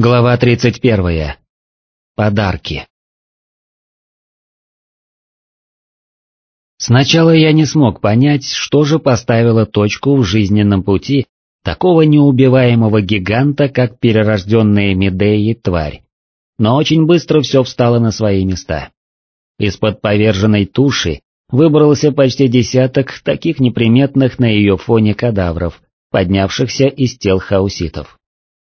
Глава 31. Подарки. Сначала я не смог понять, что же поставило точку в жизненном пути такого неубиваемого гиганта, как перерожденная Медеи тварь. Но очень быстро все встало на свои места. Из-под поверженной туши выбрался почти десяток таких неприметных на ее фоне кадавров, поднявшихся из тел хауситов.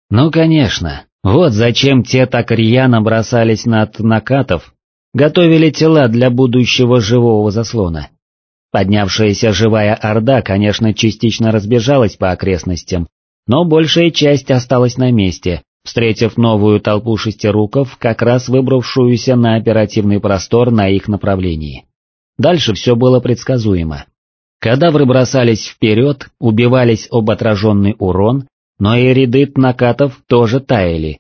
Ну конечно, вот зачем те так рьяно бросались на накатов, готовили тела для будущего живого заслона. Поднявшаяся живая орда, конечно, частично разбежалась по окрестностям, но большая часть осталась на месте, встретив новую толпу шестируков, как раз выбравшуюся на оперативный простор на их направлении. Дальше все было предсказуемо. Кадавры бросались вперед, убивались об отраженный урон, но и ряды накатов тоже таяли.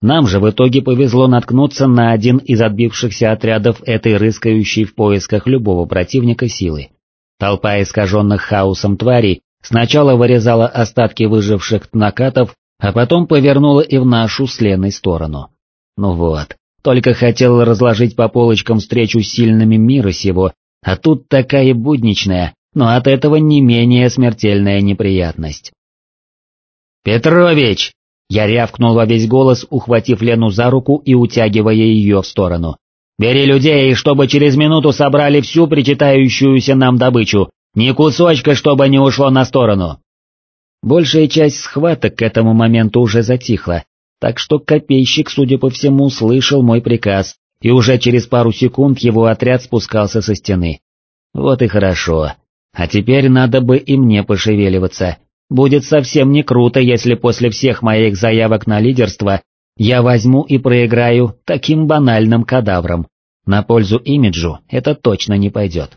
Нам же в итоге повезло наткнуться на один из отбившихся отрядов этой рыскающей в поисках любого противника силы. Толпа искаженных хаосом тварей сначала вырезала остатки выживших накатов, а потом повернула и в нашу с Леной сторону. Ну вот, только хотел разложить по полочкам встречу с сильными мира сего, а тут такая будничная, но от этого не менее смертельная неприятность. «Петрович!» Я рявкнул во весь голос, ухватив Лену за руку и утягивая ее в сторону. «Бери людей, чтобы через минуту собрали всю причитающуюся нам добычу, ни кусочка, чтобы не ушло на сторону!» Большая часть схваток к этому моменту уже затихла, так что копейщик, судя по всему, слышал мой приказ, и уже через пару секунд его отряд спускался со стены. Вот и хорошо. А теперь надо бы и мне пошевеливаться, Будет совсем не круто, если после всех моих заявок на лидерство я возьму и проиграю таким банальным кадавром. На пользу имиджу это точно не пойдет.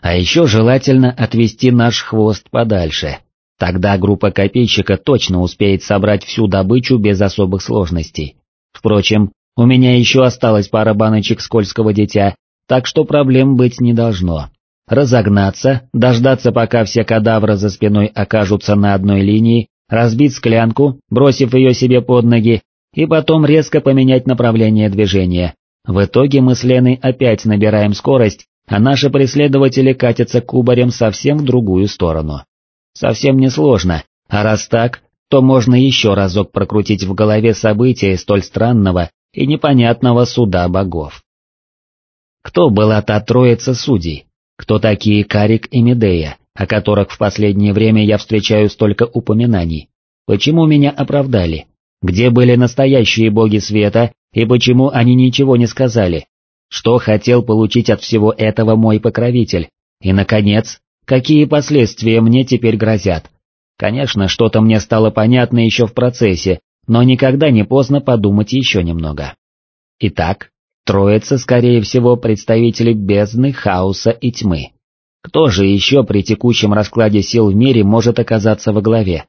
А еще желательно отвести наш хвост подальше. Тогда группа копейщика точно успеет собрать всю добычу без особых сложностей. Впрочем, у меня еще осталась пара баночек скользкого дитя, так что проблем быть не должно разогнаться, дождаться пока все кадавры за спиной окажутся на одной линии, разбить склянку, бросив ее себе под ноги, и потом резко поменять направление движения. В итоге мы с Леной опять набираем скорость, а наши преследователи катятся кубарем совсем в другую сторону. Совсем несложно, а раз так, то можно еще разок прокрутить в голове события столь странного и непонятного суда богов. Кто была та троица судей? Кто такие Карик и Медея, о которых в последнее время я встречаю столько упоминаний? Почему меня оправдали? Где были настоящие боги света, и почему они ничего не сказали? Что хотел получить от всего этого мой покровитель? И, наконец, какие последствия мне теперь грозят? Конечно, что-то мне стало понятно еще в процессе, но никогда не поздно подумать еще немного. Итак, Троица, скорее всего, представители бездны, хаоса и тьмы. Кто же еще при текущем раскладе сил в мире может оказаться во главе?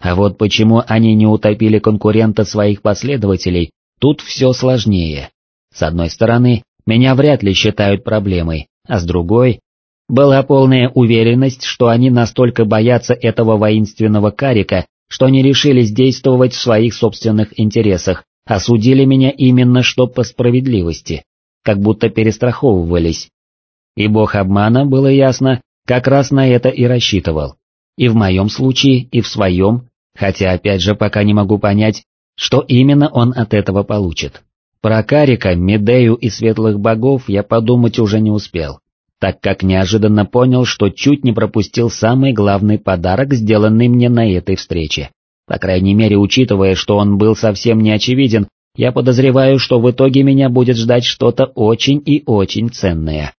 А вот почему они не утопили конкурента своих последователей, тут все сложнее. С одной стороны, меня вряд ли считают проблемой, а с другой, была полная уверенность, что они настолько боятся этого воинственного карика, что не решились действовать в своих собственных интересах, осудили меня именно что по справедливости, как будто перестраховывались. И бог обмана, было ясно, как раз на это и рассчитывал. И в моем случае, и в своем, хотя опять же пока не могу понять, что именно он от этого получит. Про Карика, Медею и светлых богов я подумать уже не успел, так как неожиданно понял, что чуть не пропустил самый главный подарок, сделанный мне на этой встрече. По крайней мере, учитывая, что он был совсем не очевиден, я подозреваю, что в итоге меня будет ждать что-то очень и очень ценное.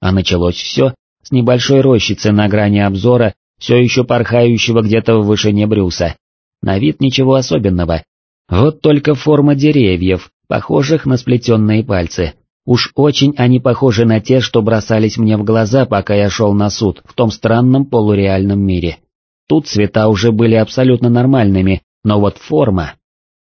А началось все с небольшой рощицы на грани обзора, все еще порхающего где-то в вышине Брюса. На вид ничего особенного. Вот только форма деревьев, похожих на сплетенные пальцы. Уж очень они похожи на те, что бросались мне в глаза, пока я шел на суд в том странном полуреальном мире. Тут цвета уже были абсолютно нормальными, но вот форма...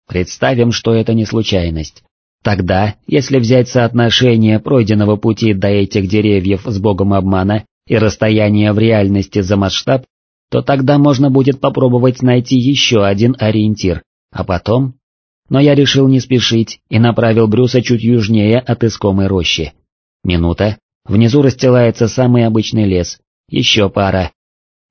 Представим, что это не случайность. Тогда, если взять соотношение пройденного пути до этих деревьев с богом обмана и расстояние в реальности за масштаб, то тогда можно будет попробовать найти еще один ориентир, а потом... но я решил не спешить и направил Брюса чуть южнее от искомой рощи. Минута, внизу расстилается самый обычный лес, еще пара.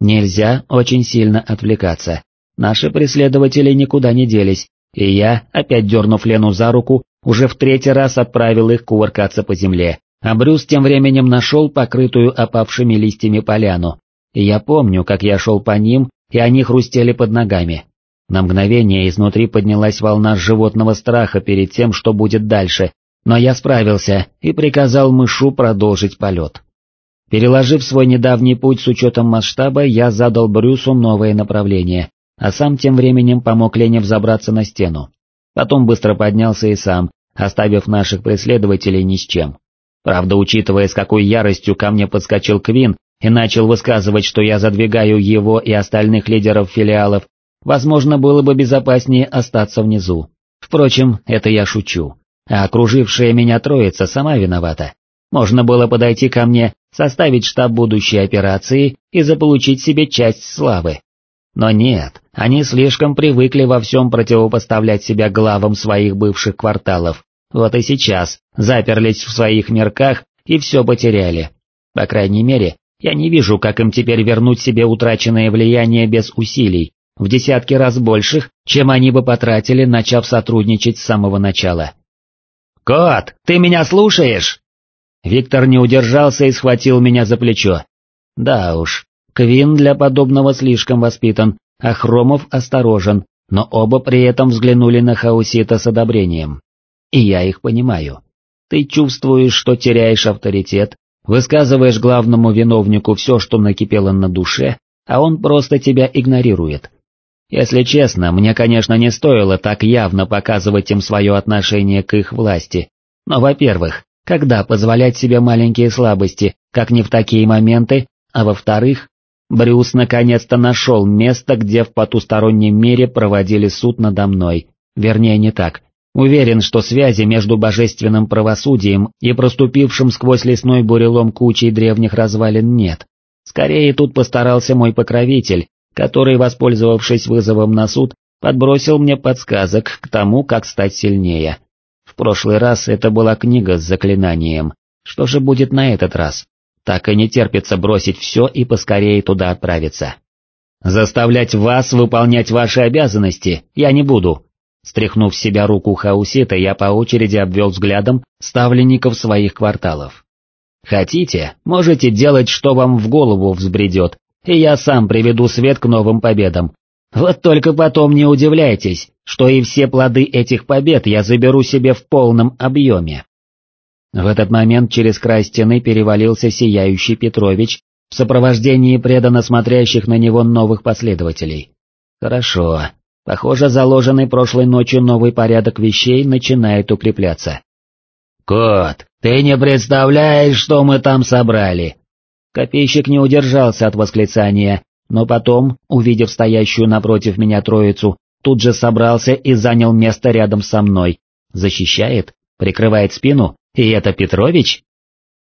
Нельзя очень сильно отвлекаться. Наши преследователи никуда не делись, и я, опять дернув Лену за руку, уже в третий раз отправил их кувыркаться по земле, а Брюс тем временем нашел покрытую опавшими листьями поляну, и я помню, как я шел по ним, и они хрустели под ногами. На мгновение изнутри поднялась волна животного страха перед тем, что будет дальше, но я справился и приказал мышу продолжить полет. Переложив свой недавний путь с учетом масштаба, я задал Брюсу новое направление, а сам тем временем помог Лене взобраться на стену. Потом быстро поднялся и сам, оставив наших преследователей ни с чем. Правда, учитывая, с какой яростью ко мне подскочил Квин и начал высказывать, что я задвигаю его и остальных лидеров филиалов, возможно, было бы безопаснее остаться внизу. Впрочем, это я шучу. А окружившая меня троица сама виновата. Можно было подойти ко мне, составить штаб будущей операции и заполучить себе часть славы. Но нет, они слишком привыкли во всем противопоставлять себя главам своих бывших кварталов, вот и сейчас заперлись в своих мирках и все потеряли. По крайней мере, я не вижу, как им теперь вернуть себе утраченное влияние без усилий, в десятки раз больших, чем они бы потратили, начав сотрудничать с самого начала. «Кот, ты меня слушаешь?» Виктор не удержался и схватил меня за плечо. Да уж, Квин для подобного слишком воспитан, а Хромов осторожен, но оба при этом взглянули на Хаусита с одобрением. И я их понимаю. Ты чувствуешь, что теряешь авторитет, высказываешь главному виновнику все, что накипело на душе, а он просто тебя игнорирует. Если честно, мне, конечно, не стоило так явно показывать им свое отношение к их власти, но, во-первых, когда позволять себе маленькие слабости, как не в такие моменты, а во-вторых, Брюс наконец-то нашел место, где в потустороннем мире проводили суд надо мной, вернее не так, Уверен, что связи между божественным правосудием и проступившим сквозь лесной бурелом кучей древних развалин нет. Скорее тут постарался мой покровитель, который, воспользовавшись вызовом на суд, подбросил мне подсказок к тому, как стать сильнее. Прошлый раз это была книга с заклинанием. Что же будет на этот раз? Так и не терпится бросить все и поскорее туда отправиться. Заставлять вас выполнять ваши обязанности я не буду, Стряхнув с себя руку Хаусита, я по очереди обвел взглядом ставленников своих кварталов. Хотите, можете делать, что вам в голову взбредет, и я сам приведу свет к новым победам. Вот только потом не удивляйтесь, что и все плоды этих побед я заберу себе в полном объеме. В этот момент через край стены перевалился сияющий Петрович в сопровождении преданно смотрящих на него новых последователей. Хорошо, Похоже, заложенный прошлой ночью новый порядок вещей начинает укрепляться. «Кот, ты не представляешь, что мы там собрали!» Копейщик не удержался от восклицания, но потом, увидев стоящую напротив меня троицу, тут же собрался и занял место рядом со мной. Защищает? Прикрывает спину? И это Петрович?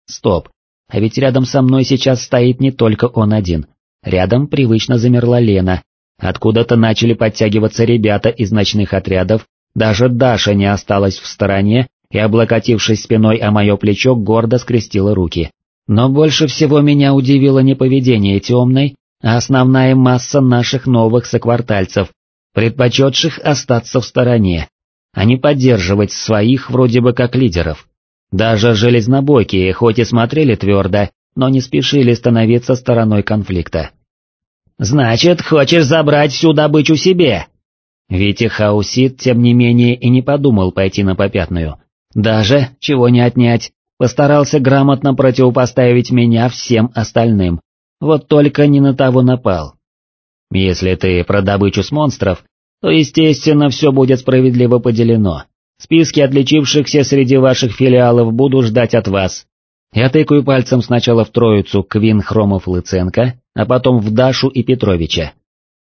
Стоп, а ведь рядом со мной сейчас стоит не только он один. Рядом привычно замерла Лена, Откуда-то начали подтягиваться ребята из ночных отрядов, даже Даша не осталась в стороне и, облокотившись спиной о мое плечо, гордо скрестила руки. Но больше всего меня удивило не поведение темной, а основная масса наших новых соквартальцев, предпочетших остаться в стороне, а не поддерживать своих вроде бы как лидеров. Даже железнобойкие хоть и смотрели твердо, но не спешили становиться стороной конфликта. «Значит, хочешь забрать всю добычу себе?» Витя Хаусит, тем не менее, и не подумал пойти на попятную. Даже, чего не отнять, постарался грамотно противопоставить меня всем остальным, вот только не на того напал. Если ты про добычу с монстров, то, естественно, все будет справедливо поделено. Списки отличившихся среди ваших филиалов буду ждать от вас, я тыкаю пальцем сначала в троицу Квин Хромов Лыценко, а потом в Дашу и Петровича.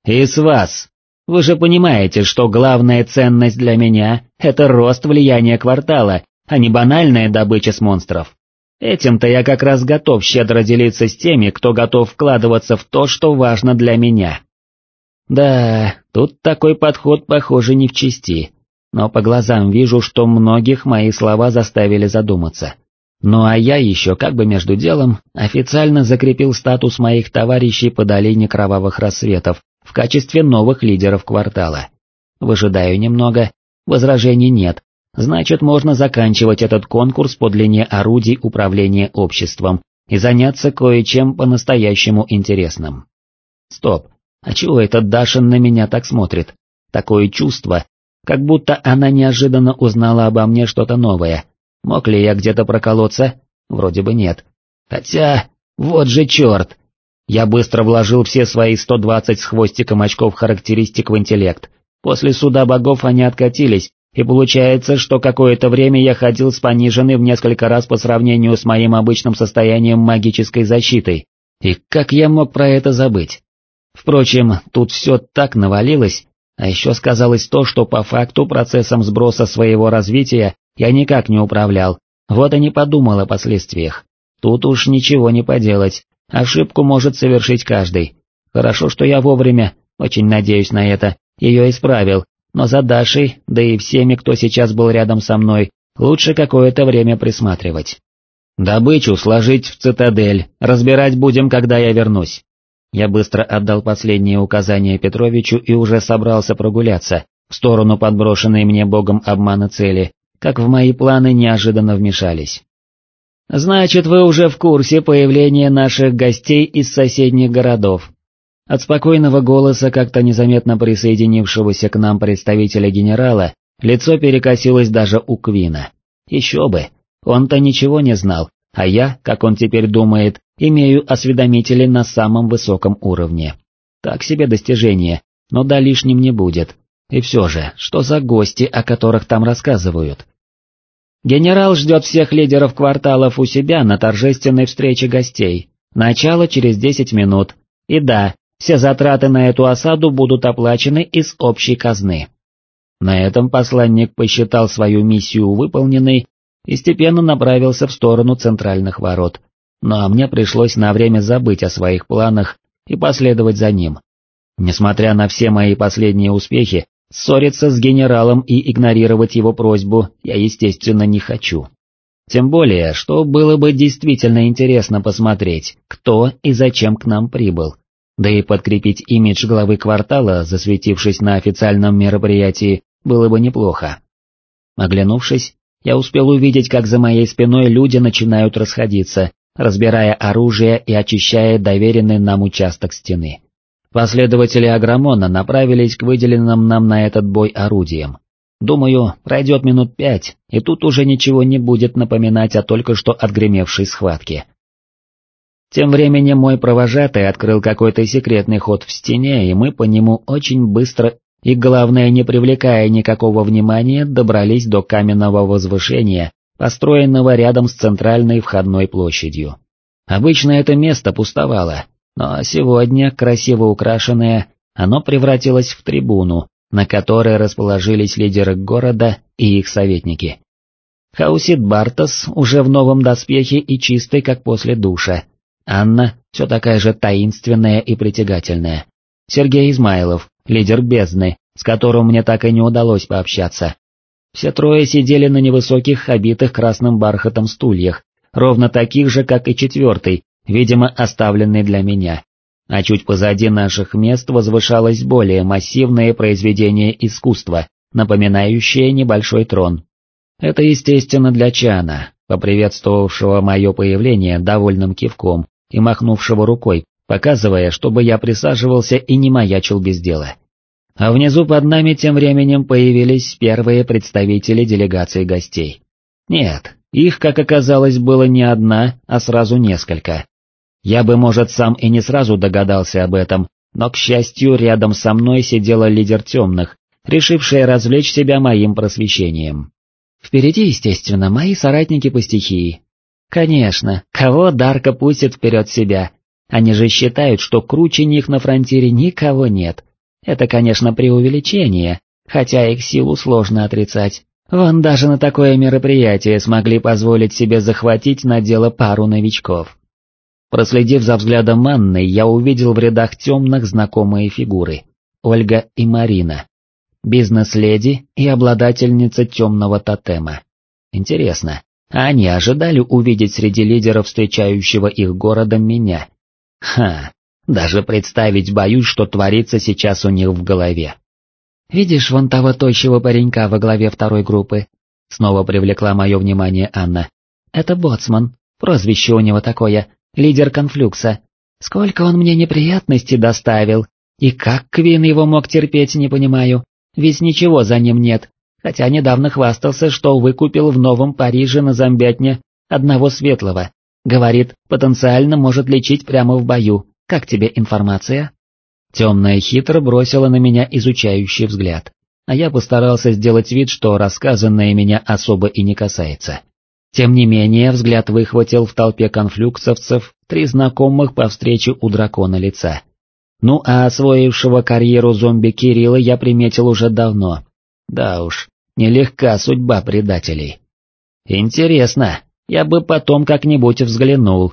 И с вас. Вы же понимаете, что главная ценность для меня — это рост влияния квартала, а не банальная добыча с монстров. Этим-то я как раз готов щедро делиться с теми, кто готов вкладываться в то, что важно для меня. Да, тут такой подход, похоже, не в чести. но по глазам вижу, что многих мои слова заставили задуматься. Ну а я еще как бы между делом официально закрепил статус моих товарищей по долине кровавых рассветов в качестве новых лидеров квартала. Выжидаю немного, возражений нет, значит можно заканчивать этот конкурс по длине орудий управления обществом и заняться кое-чем по-настоящему интересным. Стоп, а чего этот Дашин на меня так смотрит? Такое чувство, как будто она неожиданно узнала обо мне что-то новое, Мог ли я где-то проколоться? Вроде бы нет. Хотя, вот же черт! Я быстро вложил все свои 120 с хвостиком очков характеристик в интеллект. После суда богов они откатились, и получается, что какое-то время я ходил с пониженной в несколько раз по сравнению с моим обычным состоянием магической защитой. И как я мог про это забыть? Впрочем, тут все так навалилось, а еще сказалось то, что по факту процессом сброса своего развития я никак не управлял, вот и не подумал о последствиях. Тут уж ничего не поделать, ошибку может совершить каждый. Хорошо, что я вовремя, очень надеюсь на это, ее исправил, но за Дашей, да и всеми, кто сейчас был рядом со мной, лучше какое-то время присматривать. Добычу сложить в цитадель, разбирать будем, когда я вернусь. Я быстро отдал последние указания Петровичу и уже собрался прогуляться, в сторону подброшенной мне богом обмана цели, как в мои планы неожиданно вмешались. «Значит, вы уже в курсе появления наших гостей из соседних городов». От спокойного голоса как-то незаметно присоединившегося к нам представителя генерала, лицо перекосилось даже у Квина. Еще бы, он-то ничего не знал, а я, как он теперь думает, имею осведомителей на самом высоком уровне. Так себе достижение, но да лишним не будет. И все же, что за гости, о которых там рассказывают? Генерал ждет всех лидеров кварталов у себя на торжественной встрече гостей. Начало через 10 минут. И да, все затраты на эту осаду будут оплачены из общей казны. На этом посланник посчитал свою миссию выполненной и степенно направился в сторону центральных ворот. Ну а мне пришлось на время забыть о своих планах и последовать за ним. Несмотря на все мои последние успехи, Ссориться с генералом и игнорировать его просьбу я, естественно, не хочу. Тем более, что было бы действительно интересно посмотреть, кто и зачем к нам прибыл. Да и подкрепить имидж главы квартала, засветившись на официальном мероприятии, было бы неплохо. Оглянувшись, я успел увидеть, как за моей спиной люди начинают расходиться, разбирая оружие и очищая доверенный нам участок стены. Последователи Агромона направились к выделенным нам на этот бой орудиям. Думаю, пройдет минут пять, и тут уже ничего не будет напоминать о только что отгремевшей схватке. Тем временем мой провожатый открыл какой-то секретный ход в стене, и мы по нему очень быстро и, главное, не привлекая никакого внимания, добрались до каменного возвышения, построенного рядом с центральной входной площадью. Обычно это место пустовало, но сегодня, красиво украшенное, оно превратилось в трибуну, на которой расположились лидеры города и их советники. Хаусит Бартос уже в новом доспехе и чистый, как после душа. Анна все такая же таинственная и притягательная. Сергей Измайлов, лидер бездны, с которым мне так и не удалось пообщаться. Все трое сидели на невысоких, обитых красным бархатом стульях, ровно таких же, как и четвертый, видимо оставленный для меня, а чуть позади наших мест возвышалось более массивное произведение искусства, напоминающее небольшой трон. Это естественно для Чана, поприветствовавшего мое появление довольным кивком и махнувшего рукой, показывая, чтобы я присаживался и не маячил без дела. А внизу под нами тем временем появились первые представители делегации гостей. Нет, их, как оказалось, было не одна, а сразу несколько. Я бы, может, сам и не сразу догадался об этом, но, к счастью, рядом со мной сидела лидер темных, решившая развлечь себя моим просвещением. Впереди, естественно, мои соратники по стихии. Конечно, кого Дарка пустит вперед себя? Они же считают, что круче них на фронтире никого нет. Это, конечно, преувеличение, хотя их силу сложно отрицать. Вон даже на такое мероприятие смогли позволить себе захватить на дело пару новичков. Проследив за взглядом Анны, я увидел в рядах темных знакомые фигуры — Ольга и Марина. Бизнес-леди и обладательница темного тотема. Интересно, а они ожидали увидеть среди лидеров встречающего их города меня? Ха, даже представить боюсь, что творится сейчас у них в голове. «Видишь вон того тощего паренька во главе второй группы?» Снова привлекла мое внимание Анна. «Это Боцман, прозвище у него такое, лидер конфлюкса. Сколько он мне неприятностей доставил, и как Квин его мог терпеть, не понимаю, ведь ничего за ним нет, хотя недавно хвастался, что выкупил в Новом Париже на зомбятне одного светлого. Говорит, потенциально может лечить прямо в бою. Как тебе информация? Темная хитро бросила на меня изучающий взгляд, а я постарался сделать вид, что рассказанное меня особо и не касается. Тем не менее, взгляд выхватил в толпе конфлюксовцев три знакомых по встрече у дракона лица. Ну а освоившего карьеру зомби Кирилла я приметил уже давно. Да уж, нелегка судьба предателей. Интересно, я бы потом как-нибудь взглянул.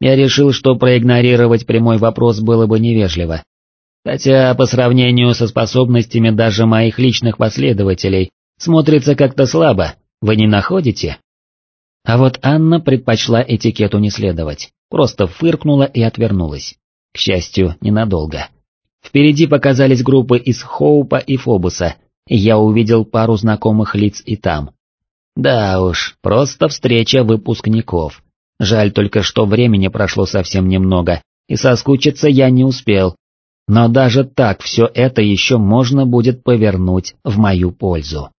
Я решил, что проигнорировать прямой вопрос было бы невежливо. Хотя по сравнению со способностями даже моих личных последователей, смотрится как-то слабо, вы не находите? А вот Анна предпочла этикету не следовать, просто фыркнула и отвернулась. К счастью, ненадолго. Впереди показались группы из Хоупа и Фобуса, и я увидел пару знакомых лиц и там. Да уж, просто встреча выпускников. Жаль только, что времени прошло совсем немного, и соскучиться я не успел. Но даже так все это еще можно будет повернуть в мою пользу.